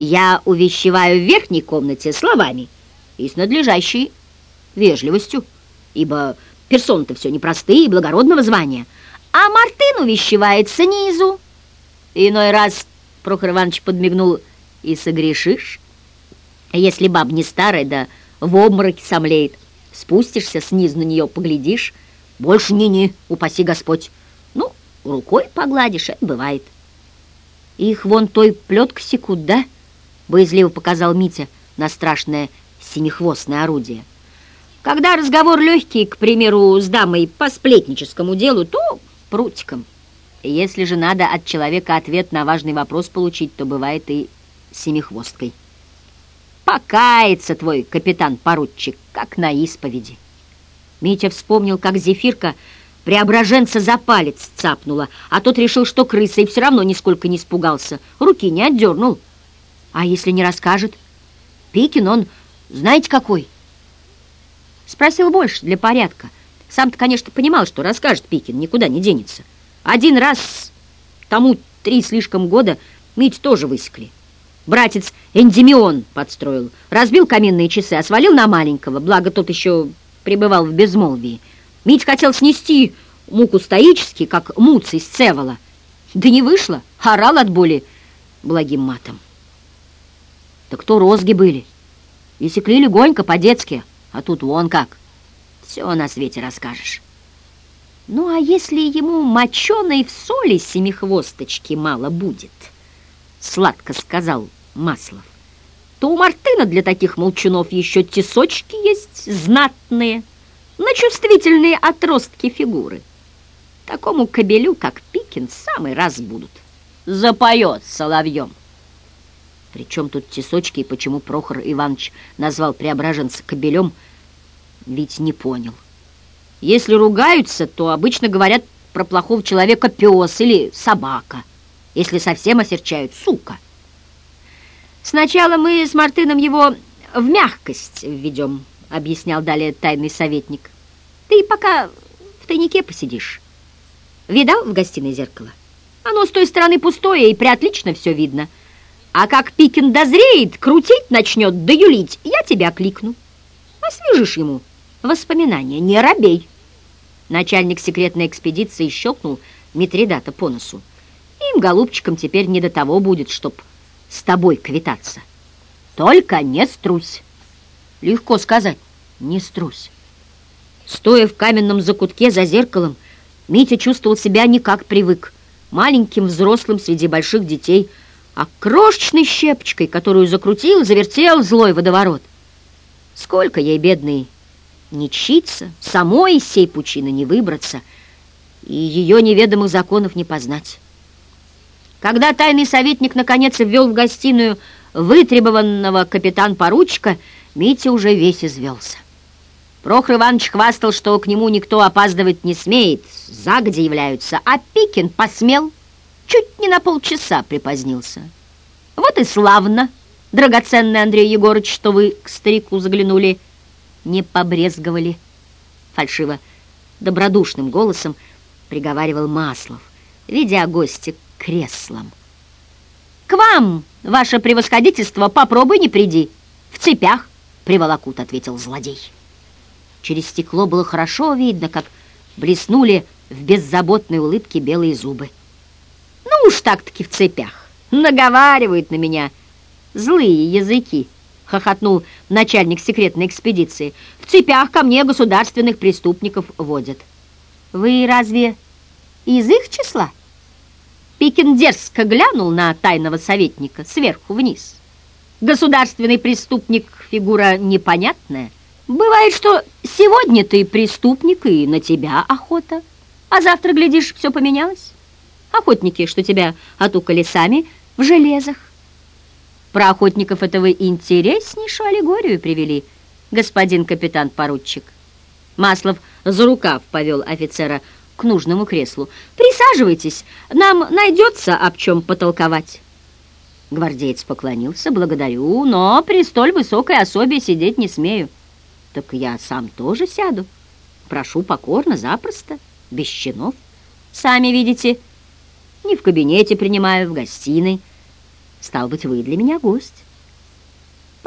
Я увещеваю в верхней комнате словами и с надлежащей вежливостью, ибо персоны-то все непростые и благородного звания, а Мартын увещевает снизу. Иной раз Прохор Иванович подмигнул и согрешишь. Если баб не старая, да в обмороке сомлеет, спустишься снизу на нее, поглядишь, больше ни-ни, упаси Господь. Ну, рукой погладишь, это бывает. Их вон той плеткой секут, да? — боязливо показал Митя на страшное синехвостное орудие. Когда разговор легкий, к примеру, с дамой по сплетническому делу, то прутиком. Если же надо от человека ответ на важный вопрос получить, то бывает и семихвосткой. Покается твой капитан-поручик, как на исповеди. Митя вспомнил, как Зефирка преображенца за палец цапнула, а тот решил, что крыса, и все равно нисколько не испугался. Руки не отдернул. А если не расскажет? Пикин, он знаете какой? Спросил больше, для порядка. Сам-то, конечно, понимал, что расскажет Пикин, никуда не денется. Один раз тому три слишком года Мить тоже высекли. Братец Эндемион подстроил. Разбил каминные часы, а свалил на маленького, благо тот еще пребывал в безмолвии. Мить хотел снести муку стоически, как Муций с Цевола. Да не вышло, орал от боли благим матом. Так то розги были. И секли легонько, по-детски, а тут вон как. Все на свете расскажешь. Ну, а если ему моченой в соли семихвосточки мало будет, сладко сказал Маслов, то у Мартына для таких молчунов еще тесочки есть знатные, на чувствительные отростки фигуры. Такому кобелю, как Пикин, самый раз будут. Запоет соловьем. Причем тут тесочки и почему Прохор Иванович назвал преображенца кобелем, ведь не понял. Если ругаются, то обычно говорят про плохого человека пес или собака. Если совсем осерчают, сука. Сначала мы с Мартыном его в мягкость введем, объяснял далее тайный советник. Ты пока в тайнике посидишь. Видал в гостиной зеркало? Оно с той стороны пустое и приотлично все видно. А как Пикин дозреет, крутить начнет, да юлить, я тебя кликну. Освежишь ему воспоминания, не робей. Начальник секретной экспедиции щелкнул Митридата по носу. Им, голубчикам, теперь не до того будет, чтоб с тобой квитаться. Только не струсь. Легко сказать, не струсь. Стоя в каменном закутке за зеркалом, Митя чувствовал себя не как привык. Маленьким взрослым среди больших детей – а крошечной щепочкой, которую закрутил, завертел злой водоворот. Сколько ей, бедный, не читься, самой из сей пучины не выбраться, и ее неведомых законов не познать. Когда тайный советник наконец ввел в гостиную вытребованного капитан-поручика, Митя уже весь извелся. Прохор Иванович хвастал, что к нему никто опаздывать не смеет, загоди являются, а Пикин посмел чуть не на полчаса припозднился. Вот и славно, драгоценный Андрей Егорыч, что вы к старику заглянули, не побрезговали. Фальшиво, добродушным голосом приговаривал Маслов, ведя гостя к креслам. «К вам, ваше превосходительство, попробуй не приди. В цепях приволокут», — ответил злодей. Через стекло было хорошо видно, как блеснули в беззаботной улыбке белые зубы. Уж так-таки в цепях. Наговаривают на меня злые языки, хохотнул начальник секретной экспедиции. В цепях ко мне государственных преступников водят. Вы разве из их числа? Пикин дерзко глянул на тайного советника сверху вниз. Государственный преступник — фигура непонятная. Бывает, что сегодня ты преступник, и на тебя охота, а завтра, глядишь, все поменялось охотники, что тебя отукали сами в железах. Про охотников этого интереснейшую аллегорию привели, господин капитан-поручик. Маслов за рукав повел офицера к нужному креслу. «Присаживайтесь, нам найдется об чем потолковать». Гвардеец поклонился. «Благодарю, но при столь высокой особе сидеть не смею». «Так я сам тоже сяду. Прошу покорно, запросто, без чинов. Сами видите, не в кабинете принимаю, в гостиной. Стал быть, вы для меня гость.